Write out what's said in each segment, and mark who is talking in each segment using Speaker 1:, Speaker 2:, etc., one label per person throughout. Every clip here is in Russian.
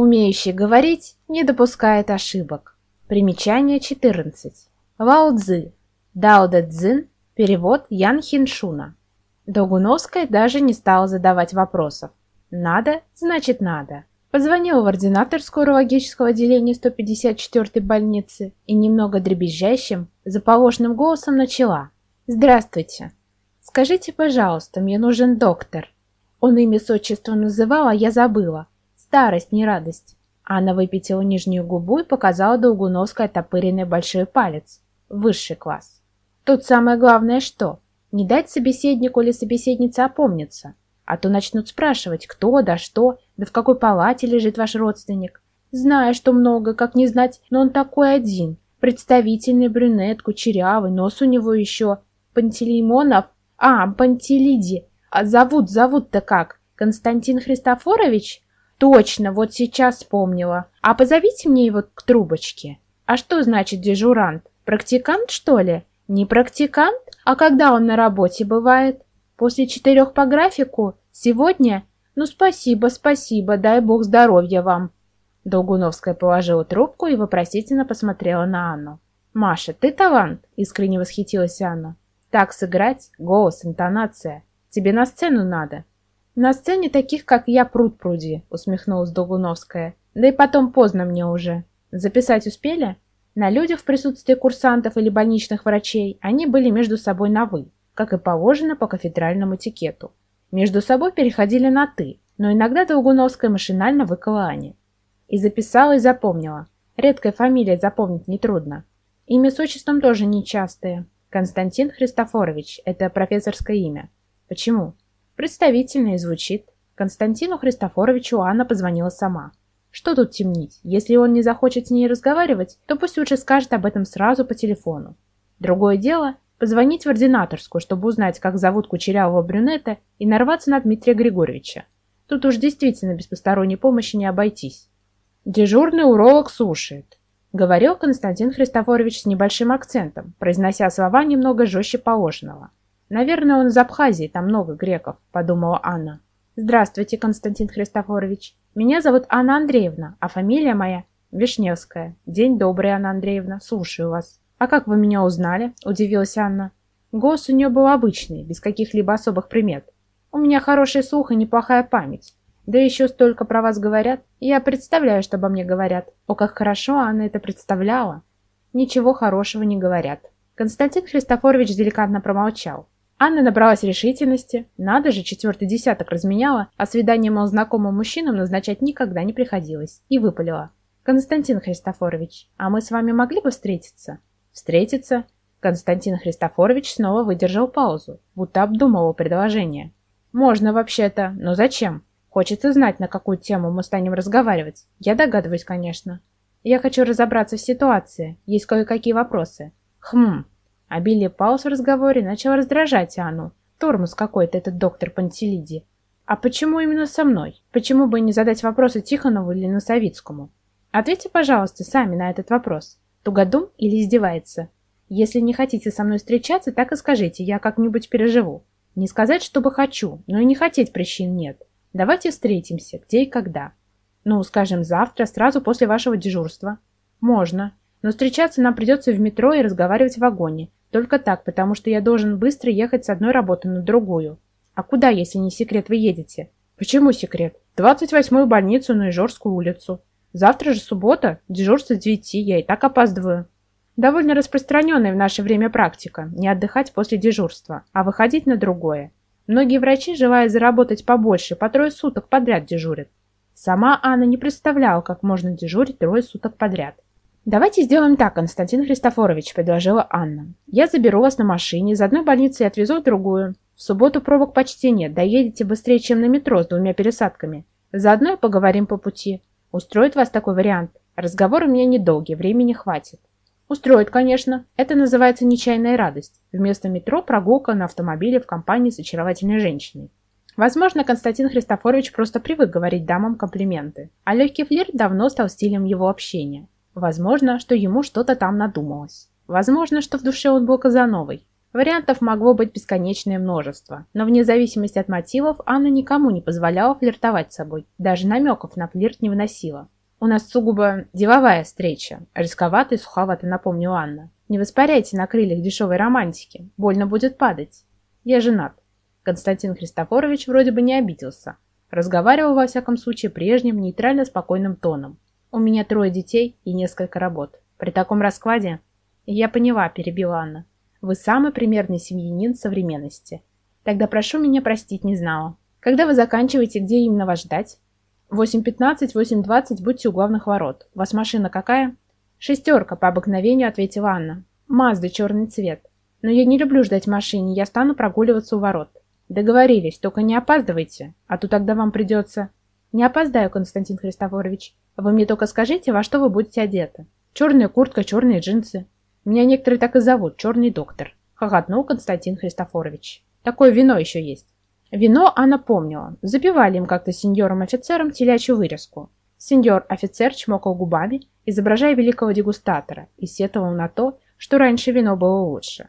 Speaker 1: Умеющий говорить не допускает ошибок. Примечание 14. Лао Цзы. Дао Дэ Цзин. Перевод Ян Хиншуна. Долгуновская даже не стала задавать вопросов. Надо, значит надо. Позвонила в ординаторскую урологического отделения 154-й больницы и немного дребезжащим, заполошным голосом начала. «Здравствуйте. Скажите, пожалуйста, мне нужен доктор». Он имя с отчеством называл, а я забыла. Старость, не радость. Анна выпятила нижнюю губу и показала Долгуновской оттопыренный большой палец. Высший класс. Тут самое главное что? Не дать собеседнику или собеседнице опомниться. А то начнут спрашивать, кто, да что, да в какой палате лежит ваш родственник. Знаю, что много, как не знать, но он такой один. Представительный брюнет, кучерявый, нос у него еще. Пантелеймонов? А, Пантелиди. А зовут, зовут-то как? Константин Христофорович? Точно, вот сейчас вспомнила. А позовите мне его к трубочке. А что значит дежурант? Практикант, что ли? Не практикант? А когда он на работе бывает? После четырех по графику? Сегодня? Ну, спасибо, спасибо, дай бог здоровья вам. Долгуновская положила трубку и вопросительно посмотрела на Анну. «Маша, ты талант!» — искренне восхитилась Анна. «Так сыграть? Голос, интонация. Тебе на сцену надо». «На сцене таких, как я, пруд пруди», — усмехнулась Долгуновская. «Да и потом поздно мне уже. Записать успели?» На людях в присутствии курсантов или больничных врачей они были между собой на «вы», как и положено по кафедральному этикету. Между собой переходили на «ты», но иногда Долгуновская машинально выкала Ане. И записала, и запомнила. Редкая фамилия запомнить нетрудно. Имя с отчеством тоже нечастое. Константин Христофорович – это профессорское имя. Почему? Представительно и звучит. Константину Христофоровичу Анна позвонила сама. Что тут темнить? Если он не захочет с ней разговаривать, то пусть лучше скажет об этом сразу по телефону. Другое дело Позвонить в ординаторскую, чтобы узнать, как зовут кучерявого брюнета, и нарваться на Дмитрия Григорьевича. Тут уж действительно без посторонней помощи не обойтись. Дежурный уролог слушает. Говорил Константин Христофорович с небольшим акцентом, произнося слова немного жестче положенного. «Наверное, он из Абхазии, там много греков», — подумала Анна. «Здравствуйте, Константин Христофорович. Меня зовут Анна Андреевна, а фамилия моя Вишневская. День добрый, Анна Андреевна. Слушаю вас». «А как вы меня узнали?» – удивилась Анна. Голос у нее был обычный, без каких-либо особых примет. «У меня хороший слух и неплохая память. Да еще столько про вас говорят. Я представляю, что обо мне говорят. О, как хорошо Анна это представляла!» «Ничего хорошего не говорят». Константин Христофорович деликатно промолчал. Анна набралась решительности. Надо же, четвертый десяток разменяла, а свидание малознакомым мужчинам назначать никогда не приходилось. И выпалила. «Константин Христофорович, а мы с вами могли бы встретиться?» Встретиться? Константин Христофорович снова выдержал паузу, будто обдумывал предложение. Можно вообще-то, но зачем? Хочется знать, на какую тему мы станем разговаривать. Я догадываюсь, конечно. Я хочу разобраться в ситуации. Есть кое-какие вопросы. Хм. Обилие пауз в разговоре начал раздражать Анну. Тормоз какой-то этот доктор Пантелиди. А почему именно со мной? Почему бы не задать вопросы Тихонову или Носовицкому? Ответьте, пожалуйста, сами на этот вопрос. Тугодум или издевается? Если не хотите со мной встречаться, так и скажите, я как-нибудь переживу. Не сказать, чтобы хочу, но и не хотеть причин нет. Давайте встретимся, где и когда. Ну, скажем, завтра, сразу после вашего дежурства. Можно. Но встречаться нам придется в метро и разговаривать в вагоне. Только так, потому что я должен быстро ехать с одной работы на другую. А куда, если не секрет, вы едете? Почему секрет? 28-ю больницу на Ижорскую улицу. Завтра же суббота, дежурство с девяти, я и так опаздываю. Довольно распространенная в наше время практика – не отдыхать после дежурства, а выходить на другое. Многие врачи, желая заработать побольше, по трое суток подряд дежурят. Сама Анна не представляла, как можно дежурить трое суток подряд. «Давайте сделаем так, Константин Христофорович», – предложила Анна. «Я заберу вас на машине, из одной больницы и отвезу в другую. В субботу пробок почти нет, доедете быстрее, чем на метро с двумя пересадками. Заодно и поговорим по пути. Устроит вас такой вариант? Разговор у меня недолгий, времени хватит. Устроит, конечно. Это называется нечаянная радость. Вместо метро прогулка на автомобиле в компании с очаровательной женщиной. Возможно, Константин Христофорович просто привык говорить дамам комплименты, а легкий флирт давно стал стилем его общения. Возможно, что ему что-то там надумалось. Возможно, что в душе он был Казановой. Вариантов могло быть бесконечное множество, но вне зависимости от мотивов Анна никому не позволяла флиртовать с собой, даже намеков на флирт не выносила. «У нас сугубо деловая встреча», — рисковато и суховато напомнила Анна. «Не воспаряйте на крыльях дешевой романтики, больно будет падать. Я женат». Константин Христофорович вроде бы не обиделся. Разговаривал, во всяком случае, прежним, нейтрально-спокойным тоном. «У меня трое детей и несколько работ. При таком раскладе...» «Я поняла», — перебила Анна. Вы самый примерный семьянин современности. Тогда прошу меня простить, не знала. Когда вы заканчиваете, где именно вас ждать? 8.15, 8.20 будьте у главных ворот. У вас машина какая? Шестерка, по обыкновению ответила Анна. Мазда, черный цвет. Но я не люблю ждать машине, я стану прогуливаться у ворот. Договорились, только не опаздывайте, а то тогда вам придется... Не опоздаю, Константин Христофорович. Вы мне только скажите, во что вы будете одеты. Черная куртка, черные джинсы. Меня некоторые так и зовут, черный доктор. Хохотнул Константин Христофорович. Такое вино еще есть. Вино она помнила. Запивали им как-то сеньором-офицером телячью вырезку. Сеньор-офицер чмокал губами, изображая великого дегустатора, и сетовал на то, что раньше вино было лучше.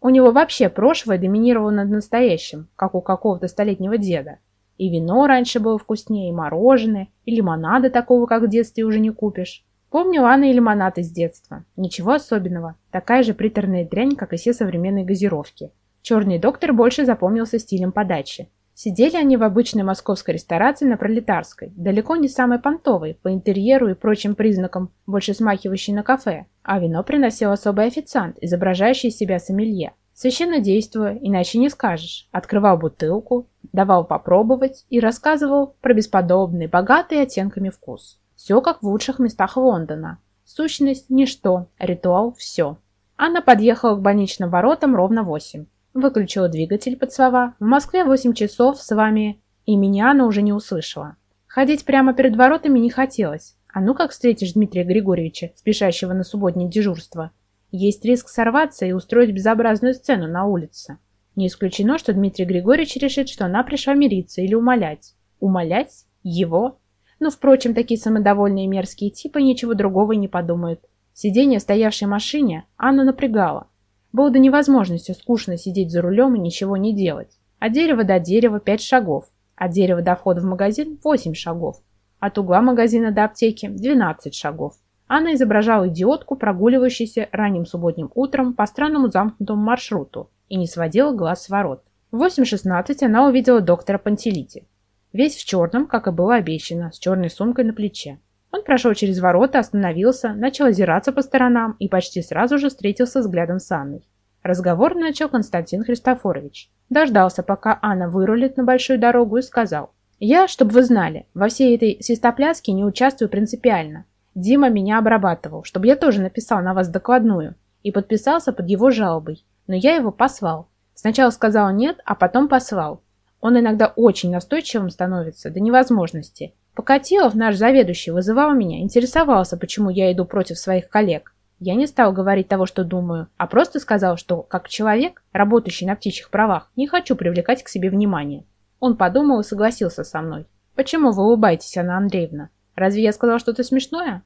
Speaker 1: У него вообще прошлое доминировало над настоящим, как у какого-то столетнего деда. И вино раньше было вкуснее, и мороженое, и лимонада такого, как в детстве уже не купишь. Помню Анна и лимонад из детства. Ничего особенного. Такая же приторная дрянь, как и все современные газировки. Черный доктор больше запомнился стилем подачи. Сидели они в обычной московской ресторации на Пролетарской, далеко не самой понтовой, по интерьеру и прочим признакам, больше смахивающей на кафе, а вино приносил особый официант, изображающий себя сомелье. Священно действуя, иначе не скажешь, открывал бутылку, давал попробовать и рассказывал про бесподобный, богатый оттенками вкус. Все как в лучших местах Лондона. Сущность – ничто, ритуал – все. Анна подъехала к больничным воротам ровно восемь. Выключила двигатель под слова. В Москве восемь часов с вами. И меня она уже не услышала. Ходить прямо перед воротами не хотелось. А ну как встретишь Дмитрия Григорьевича, спешащего на субботнее дежурство. Есть риск сорваться и устроить безобразную сцену на улице. Не исключено, что Дмитрий Григорьевич решит, что она пришла мириться или умолять. Умолять? Его? Но, впрочем, такие самодовольные мерзкие типы ничего другого и не подумают. Сидение в стоявшей машине Анну напрягало. Было до невозможности скучно сидеть за рулем и ничего не делать. От дерева до дерева пять шагов, от дерева до входа в магазин восемь шагов, от угла магазина до аптеки двенадцать шагов. Анна изображала идиотку, прогуливающуюся ранним субботним утром по странному замкнутому маршруту и не сводила глаз с ворот. В 8.16 она увидела доктора Пантелити. Весь в черном, как и было обещано, с черной сумкой на плече. Он прошел через ворота, остановился, начал озираться по сторонам и почти сразу же встретился взглядом с Анной. Разговор начал Константин Христофорович. Дождался, пока Анна вырулит на большую дорогу и сказал. «Я, чтобы вы знали, во всей этой свистопляске не участвую принципиально. Дима меня обрабатывал, чтобы я тоже написал на вас докладную и подписался под его жалобой, но я его послал. Сначала сказал нет, а потом послал. Он иногда очень настойчивым становится, до невозможности. Покатилов, наш заведующий, вызывал меня, интересовался, почему я иду против своих коллег. Я не стал говорить того, что думаю, а просто сказал, что, как человек, работающий на птичьих правах, не хочу привлекать к себе внимание. Он подумал и согласился со мной. «Почему вы улыбаетесь, Анна Андреевна? Разве я сказал что-то смешное?»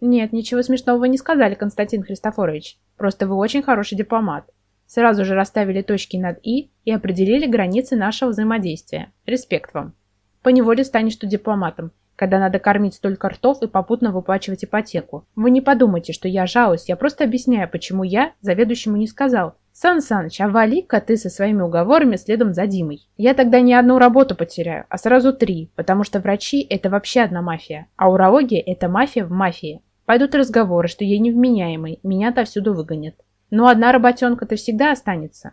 Speaker 1: «Нет, ничего смешного вы не сказали, Константин Христофорович. Просто вы очень хороший дипломат. Сразу же расставили точки над «и» и определили границы нашего взаимодействия. Респект вам. Поневоле станешь ты дипломатом, когда надо кормить столько ртов и попутно выплачивать ипотеку. Вы не подумайте, что я жалуюсь, я просто объясняю, почему я заведующему не сказал. Сан Саныч, а вали-ка ты со своими уговорами следом за Димой. Я тогда не одну работу потеряю, а сразу три, потому что врачи – это вообще одна мафия, а урология – это мафия в мафии. Пойдут разговоры, что я невменяемый, меня отовсюду выгонят. Но одна работенка-то всегда останется.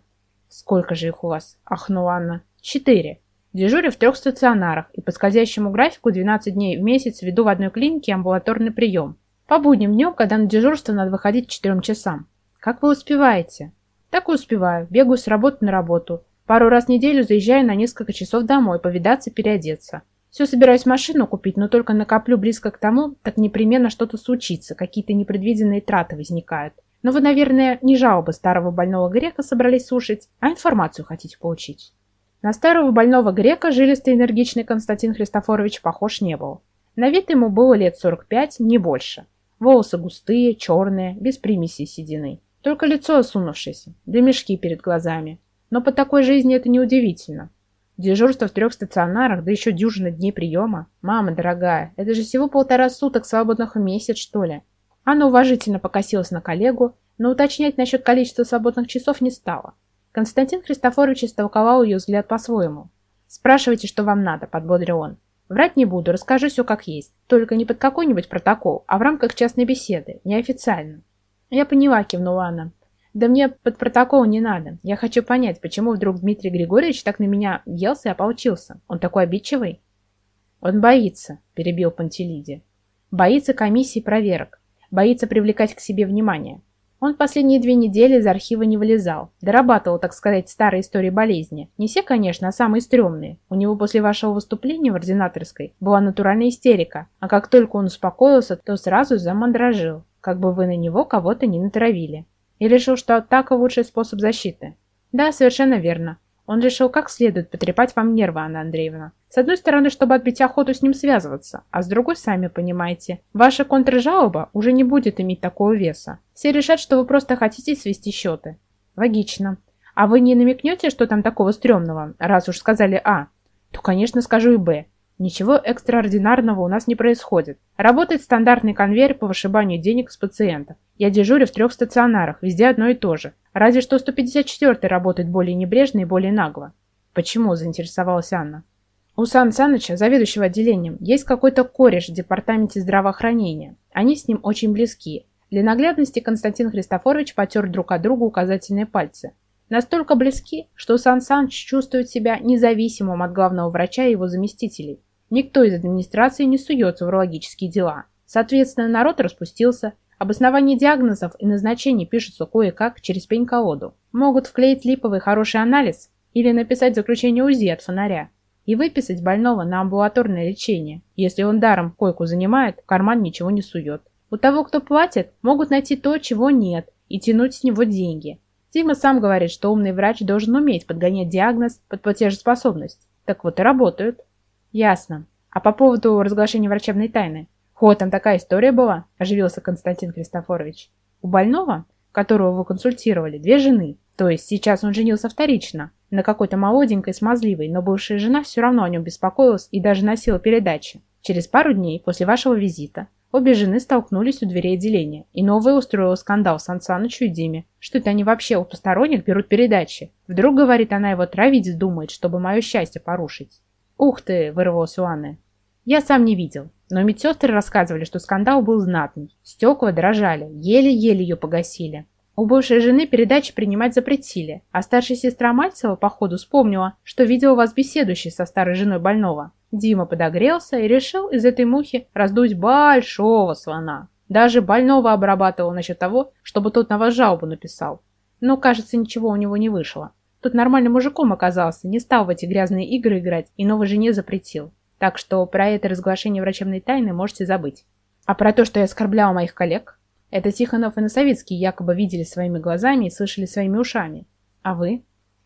Speaker 1: Сколько же их у вас? Ахнула Анна. Четыре. Дежурю в трех стационарах и по скользящему графику 12 дней в месяц веду в одной клинике амбулаторный прием. По будним днем, когда на дежурство надо выходить к четырем часам. Как вы успеваете? Так и успеваю. Бегаю с работы на работу. Пару раз в неделю заезжаю на несколько часов домой, повидаться, переодеться. Все собираюсь машину купить, но только накоплю близко к тому, так непременно что-то случится, какие-то непредвиденные траты возникают. Но вы, наверное, не жалобы старого больного грека собрались слушать, а информацию хотите получить. На старого больного грека жилистый энергичный Константин Христофорович похож не был. На вид ему было лет 45, не больше. Волосы густые, черные, без примесей седины. Только лицо осунувшееся, да мешки перед глазами. Но по такой жизни это неудивительно. Дежурство в трех стационарах, да еще дюжина дней приема. Мама дорогая, это же всего полтора суток свободных в месяц, что ли. Анна уважительно покосилась на коллегу, но уточнять насчет количества свободных часов не стала. Константин Христофорович истолковал ее взгляд по-своему. «Спрашивайте, что вам надо», – подбодрил он. «Врать не буду, расскажу все как есть. Только не под какой-нибудь протокол, а в рамках частной беседы, неофициально». «Я поняла», – кивнула она. «Да мне под протокол не надо. Я хочу понять, почему вдруг Дмитрий Григорьевич так на меня въелся и ополчился. Он такой обидчивый?» «Он боится», – перебил Пантелиди. «Боится комиссии проверок. Боится привлекать к себе внимание. Он последние две недели из архива не вылезал. Дорабатывал, так сказать, старые истории болезни. Не все, конечно, а самые стрёмные. У него после вашего выступления в ординаторской была натуральная истерика. А как только он успокоился, то сразу замандражил. Как бы вы на него кого-то не натравили. И решил, что атака лучший способ защиты. Да, совершенно верно. Он решил как следует потрепать вам нервы, Анна Андреевна. С одной стороны, чтобы отбить охоту с ним связываться, а с другой, сами понимаете, ваша контржалоба уже не будет иметь такого веса. Все решат, что вы просто хотите свести счеты. Логично. А вы не намекнете, что там такого стрёмного, раз уж сказали А? То, конечно, скажу и Б. Ничего экстраординарного у нас не происходит. Работает стандартный конвейер по вышибанию денег с пациента. Я дежурю в трех стационарах, везде одно и то же. Разве что 154-й работает более небрежно и более нагло. Почему, заинтересовалась Анна. У Сан Саныча, заведующего отделением, есть какой-то кореш в департаменте здравоохранения. Они с ним очень близки. Для наглядности Константин Христофорович потер друг от друга указательные пальцы. Настолько близки, что Сан Саныч чувствует себя независимым от главного врача и его заместителей. Никто из администрации не суется в урологические дела. Соответственно, народ распустился. Обоснование диагнозов и назначений пишутся кое-как через пень-колоду. Могут вклеить липовый хороший анализ или написать заключение УЗИ от фонаря и выписать больного на амбулаторное лечение. Если он даром койку занимает, карман ничего не сует. У того, кто платит, могут найти то, чего нет, и тянуть с него деньги. Тима сам говорит, что умный врач должен уметь подгонять диагноз под платежеспособность. Так вот и работают. Ясно. А по поводу разглашения врачебной тайны? Хо, там такая история была, оживился Константин Христофорович. У больного, которого вы консультировали, две жены. То есть сейчас он женился вторично, на какой-то молоденькой, смазливой, но бывшая жена все равно о нем беспокоилась и даже носила передачи. Через пару дней после вашего визита обе жены столкнулись у дверей отделения, и новая устроила скандал Сан Санычу и Диме. Что это они вообще у посторонних берут передачи? Вдруг, говорит, она его травить вздумает, чтобы мое счастье порушить. «Ух ты!» – вырвалось у Анны. «Я сам не видел, но медсестры рассказывали, что скандал был знатный. Стекла дрожали, еле-еле ее погасили. У бывшей жены передачи принимать запретили, а старшая сестра Мальцева, походу, вспомнила, что видела вас беседующей со старой женой больного. Дима подогрелся и решил из этой мухи раздуть большого слона. Даже больного обрабатывал насчет того, чтобы тот на вас жалобу написал. Но, кажется, ничего у него не вышло. Тут нормальным мужиком оказался, не стал в эти грязные игры играть и новой жене запретил. Так что про это разглашение врачебной тайны можете забыть. А про то, что я оскорбляла моих коллег? Это Тихонов и Носовицкий якобы видели своими глазами и слышали своими ушами. А вы?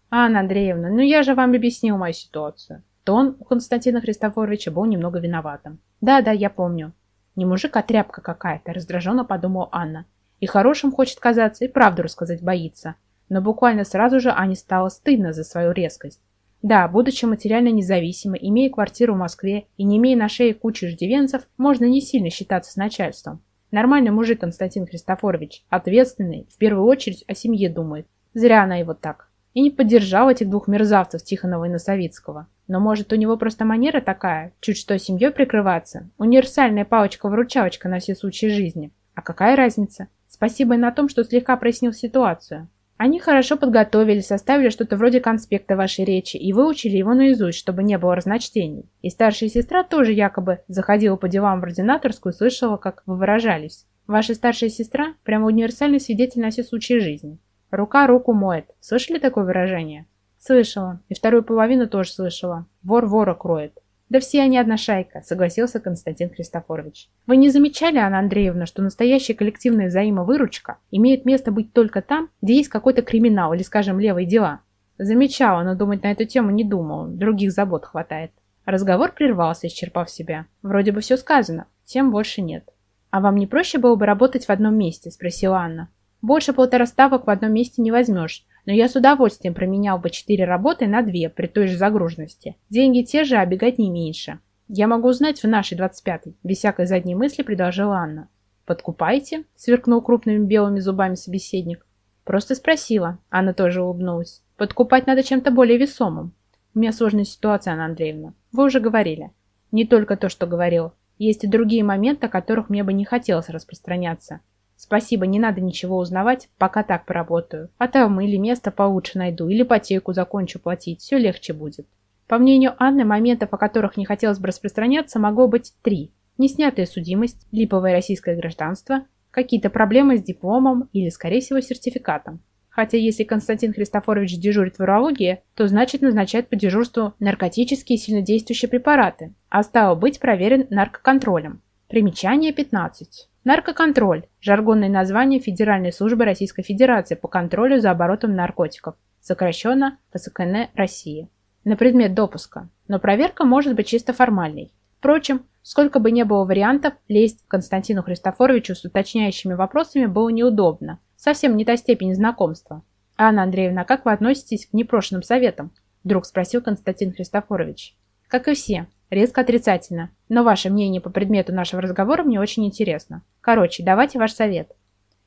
Speaker 1: Анна Андреевна, ну я же вам объяснил мою ситуацию. Тон у Константина Христофоровича был немного виноватым. Да-да, я помню. Не мужик, а тряпка какая-то, раздраженно подумала Анна. И хорошим хочет казаться, и правду рассказать боится но буквально сразу же Ане стало стыдно за свою резкость. Да, будучи материально независимой, имея квартиру в Москве и не имея на шее кучи ждивенцев, можно не сильно считаться с начальством. Нормальный мужик Константин Христофорович, ответственный, в первую очередь о семье думает. Зря она его так. И не поддержал этих двух мерзавцев Тихонова и Носовицкого. Но может у него просто манера такая, чуть что семьей прикрываться, универсальная палочка-выручалочка на все случаи жизни. А какая разница? Спасибо и на том, что слегка прояснил ситуацию. Они хорошо подготовили, составили что-то вроде конспекта вашей речи и выучили его наизусть, чтобы не было разночтений. И старшая сестра тоже якобы заходила по делам в ординаторскую и слышала, как вы выражались. Ваша старшая сестра – прямо универсальный свидетель на все случаи жизни. Рука руку моет. Слышали такое выражение? Слышала. И вторую половину тоже слышала. Вор вора кроет. «Да все они одна шайка», — согласился Константин Христофорович. «Вы не замечали, Анна Андреевна, что настоящая коллективная взаимовыручка имеет место быть только там, где есть какой-то криминал или, скажем, левые дела?» Замечала, но думать на эту тему не думал, других забот хватает. Разговор прервался, исчерпав себя. Вроде бы все сказано, тем больше нет. «А вам не проще было бы работать в одном месте?» – спросила Анна. Больше полтора ставок в одном месте не возьмешь, но я с удовольствием променял бы четыре работы на две при той же загруженности. Деньги те же, а бегать не меньше. Я могу узнать в нашей 25-й, без всякой задней мысли предложила Анна. «Подкупаете?» – сверкнул крупными белыми зубами собеседник. «Просто спросила». Анна тоже улыбнулась. «Подкупать надо чем-то более весомым». «У меня сложная ситуация, Анна Андреевна. Вы уже говорили». «Не только то, что говорил. Есть и другие моменты, о которых мне бы не хотелось распространяться. Спасибо, не надо ничего узнавать, пока так поработаю. А там или место получше найду, или ипотеку закончу платить, все легче будет. По мнению Анны, моментов, о которых не хотелось бы распространяться, могло быть три. Неснятая судимость, липовое российское гражданство, какие-то проблемы с дипломом или, скорее всего, сертификатом. Хотя если Константин Христофорович дежурит в урологии, то значит назначает по дежурству наркотические сильнодействующие препараты, а стало быть проверен наркоконтролем. Примечание 15. Наркоконтроль – жаргонное название Федеральной службы Российской Федерации по контролю за оборотом наркотиков, сокращенно ФСКН России, на предмет допуска, но проверка может быть чисто формальной. Впрочем, сколько бы ни было вариантов, лезть к Константину Христофоровичу с уточняющими вопросами было неудобно, совсем не та степень знакомства. «Анна Андреевна, как вы относитесь к непрошенным советам?» – вдруг спросил Константин Христофорович. «Как и все, Резко отрицательно. Но ваше мнение по предмету нашего разговора мне очень интересно. Короче, давайте ваш совет.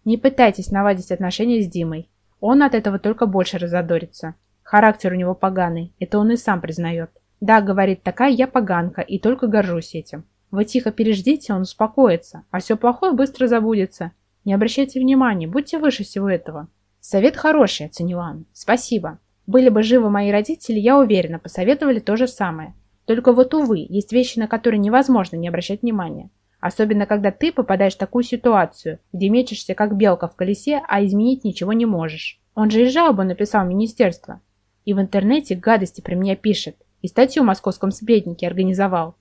Speaker 1: Не пытайтесь наладить отношения с Димой. Он от этого только больше разодорится. Характер у него поганый, это он и сам признает. Да, говорит, такая я поганка, и только горжусь этим. Вы тихо переждите, он успокоится, а все плохое быстро забудется. Не обращайте внимания, будьте выше всего этого. Совет хороший, оценила Анна. Спасибо. Были бы живы мои родители, я уверена, посоветовали то же самое. Только вот, увы, есть вещи, на которые невозможно не обращать внимания. Особенно, когда ты попадаешь в такую ситуацию, где мечешься как белка в колесе, а изменить ничего не можешь. Он же и жалобу написал в министерство. И в интернете гадости про меня пишет. И статью в московском сплетнике организовал.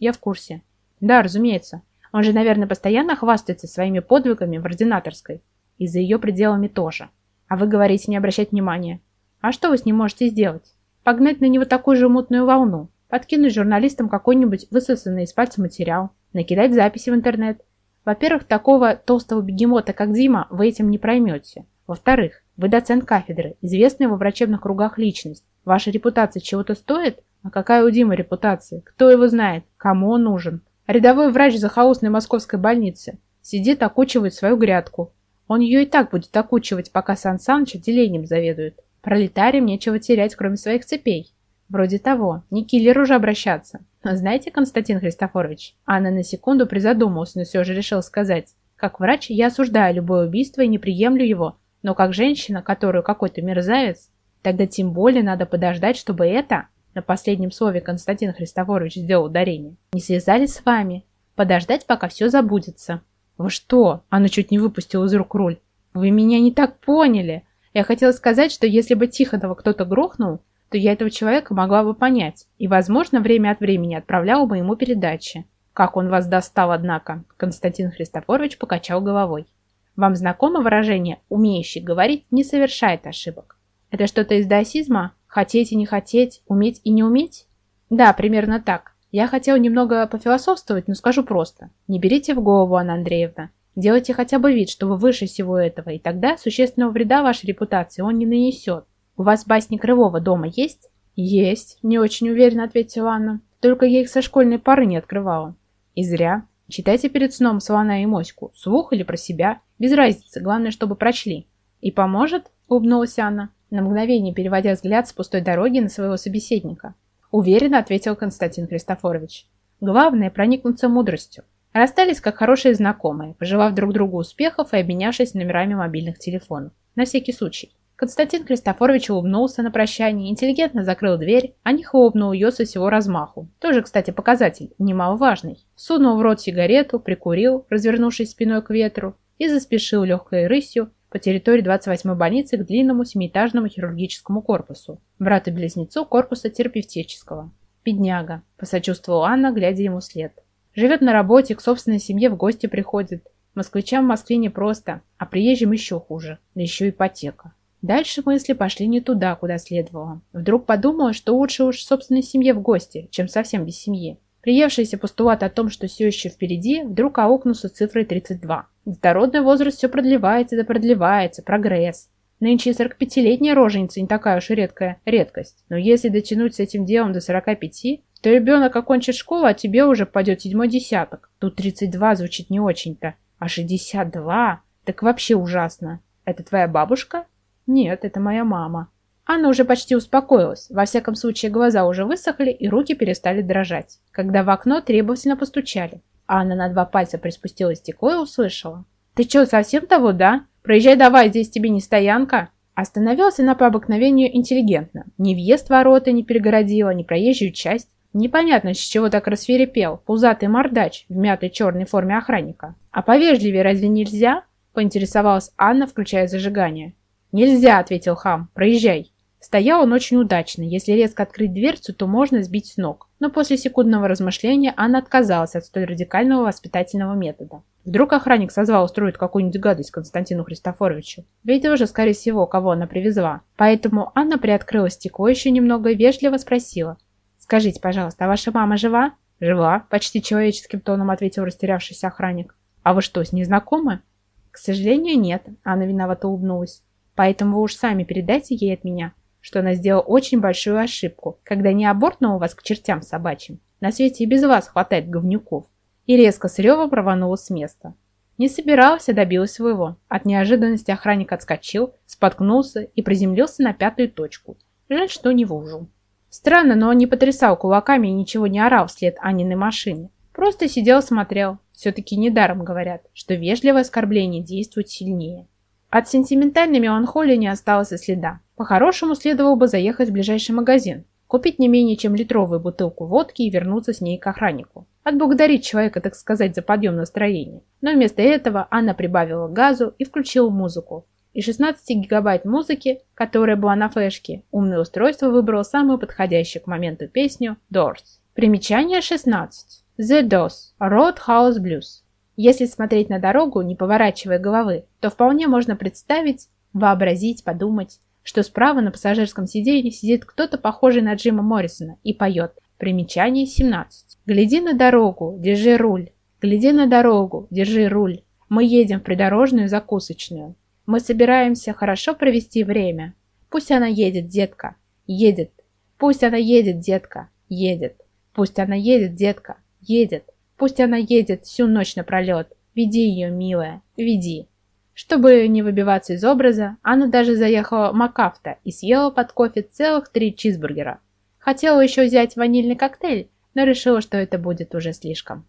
Speaker 1: Я в курсе. Да, разумеется. Он же, наверное, постоянно хвастается своими подвигами в ординаторской. И за ее пределами тоже. А вы говорите не обращать внимания. А что вы с ним можете сделать? Погнать на него такую же мутную волну? Подкинуть журналистам какой-нибудь высосанный из пальца материал, накидать записи в интернет. Во-первых, такого толстого бегемота, как Дима, вы этим не проймете. Во-вторых, вы доцент кафедры, известная во врачебных кругах личность. Ваша репутация чего-то стоит? А какая у Димы репутация? Кто его знает? Кому он нужен? Рядовой врач захолустной московской больницы. Сидит, окучивает свою грядку. Он ее и так будет окучивать, пока Сан Саныч отделением заведует. Пролетариям нечего терять, кроме своих цепей. Вроде того, не к киллеру же обращаться. Знаете, Константин Христофорович, Анна на секунду призадумалась, но все же решил сказать. Как врач я осуждаю любое убийство и не приемлю его, но как женщина, которую какой-то мерзавец, тогда тем более надо подождать, чтобы это, на последнем слове Константин Христофорович сделал ударение, не связались с вами. Подождать, пока все забудется. Вы что? Она чуть не выпустила из рук руль. Вы меня не так поняли. Я хотела сказать, что если бы Тихонова кто-то грохнул, то я этого человека могла бы понять и, возможно, время от времени отправляла бы ему передачи. Как он вас достал, однако, Константин Христофорович покачал головой. Вам знакомо выражение «умеющий говорить не совершает ошибок»? Это что-то из даосизма? Хотеть и не хотеть, уметь и не уметь? Да, примерно так. Я хотел немного пофилософствовать, но скажу просто. Не берите в голову, Анна Андреевна. Делайте хотя бы вид, что вы выше всего этого, и тогда существенного вреда вашей репутации он не нанесет. «У вас басни Крылова дома есть?» «Есть», — не очень уверенно ответила Анна. «Только я их со школьной пары не открывала». «И зря. Читайте перед сном слона и моську, слух или про себя. Без разницы, главное, чтобы прочли». «И поможет?» — улыбнулась Анна, на мгновение переводя взгляд с пустой дороги на своего собеседника. Уверенно ответил Константин Христофорович. «Главное — проникнуться мудростью. Расстались как хорошие знакомые, пожелав друг другу успехов и обменявшись номерами мобильных телефонов. На всякий случай. Константин Христофорович улыбнулся на прощание, интеллигентно закрыл дверь, а не хлопнул ее со всего размаху. Тоже, кстати, показатель, немаловажный. Сунул в рот сигарету, прикурил, развернувшись спиной к ветру, и заспешил легкой рысью по территории 28-й больницы к длинному семиэтажному хирургическому корпусу, брату-близнецу корпуса терапевтического. «Бедняга», – посочувствовала Анна, глядя ему вслед. «Живет на работе, к собственной семье в гости приходит. Москвичам в Москве непросто, а приезжим еще хуже, да еще ипотека». Дальше мысли пошли не туда, куда следовало. Вдруг подумала, что лучше уж собственной семье в гости, чем совсем без семьи. Приевшийся постулат о том, что все еще впереди, вдруг аукнулся цифрой 32. Детородный возраст все продлевается да продлевается, прогресс. Нынче 45-летняя роженица не такая уж и редкая редкость. Но если дотянуть с этим делом до 45, то ребенок окончит школу, а тебе уже пойдет седьмой десяток. Тут 32 звучит не очень-то. А 62? Так вообще ужасно. Это твоя бабушка? Нет, это моя мама. Анна уже почти успокоилась. Во всяком случае, глаза уже высохли и руки перестали дрожать. Когда в окно требовательно постучали. Анна на два пальца приспустила стекло и услышала. «Ты что, совсем того, да? Проезжай давай, здесь тебе не стоянка. Остановился на по обыкновению интеллигентно. Ни въезд ворота не перегородила, ни проезжую часть. Непонятно, с чего так рассверепел, пузатый мордач в мятой черной форме охранника. А повежливее разве нельзя? Поинтересовалась Анна, включая зажигание. Нельзя, ответил хам, проезжай. Стоял он очень удачно. Если резко открыть дверцу, то можно сбить с ног. Но после секундного размышления Анна отказалась от столь радикального воспитательного метода. Вдруг охранник созвал устроить какую-нибудь гадость Константину Христофоровичу. Ведь уже, скорее всего, кого она привезла. Поэтому Анна приоткрыла стекло еще немного и вежливо спросила. «Скажите, пожалуйста, а ваша мама жива?» «Жива», — почти человеческим тоном ответил растерявшийся охранник. «А вы что, с ней знакомы?» «К сожалению, нет», — Анна виновато улыбнулась. «Поэтому вы уж сами передайте ей от меня, что она сделала очень большую ошибку, когда не абортнула вас к чертям собачьим. На свете и без вас хватает говнюков и резко с ревом рванула с места. Не собирался, добилась своего. От неожиданности охранник отскочил, споткнулся и приземлился на пятую точку. Жаль, что не в ужу. Странно, но он не потрясал кулаками и ничего не орал вслед Аниной машины. Просто сидел смотрел. Все-таки недаром говорят, что вежливое оскорбление действует сильнее. От сентиментальной меланхолии не осталось и следа. По-хорошему следовало бы заехать в ближайший магазин, купить не менее чем литровую бутылку водки и вернуться с ней к охраннику. Отблагодарить человека, так сказать, за подъем настроения. Но вместо этого Анна прибавила газу и включила музыку. Из 16 гигабайт музыки, которая была на флешке, умное устройство выбрало самую подходящую к моменту песню Doors. Примечание 16. The Doors. Roadhouse Blues. Если смотреть на дорогу, не поворачивая головы, то вполне можно представить, вообразить, подумать, что справа на пассажирском сиденье сидит кто-то похожий на Джима Моррисона и поет. Примечание 17. Гляди на дорогу, держи руль. Гляди на дорогу, держи руль. Мы едем в придорожную закусочную. Мы собираемся хорошо провести время. Пусть она едет, детка. Едет. Пусть она едет, детка. Едет. Пусть она едет, детка. Едет. Пусть она едет всю ночь напролет. Веди ее, милая, веди. Чтобы не выбиваться из образа, Анна даже заехала в Макафта и съела под кофе целых три чизбургера. Хотела еще взять ванильный коктейль, но решила, что это будет уже слишком.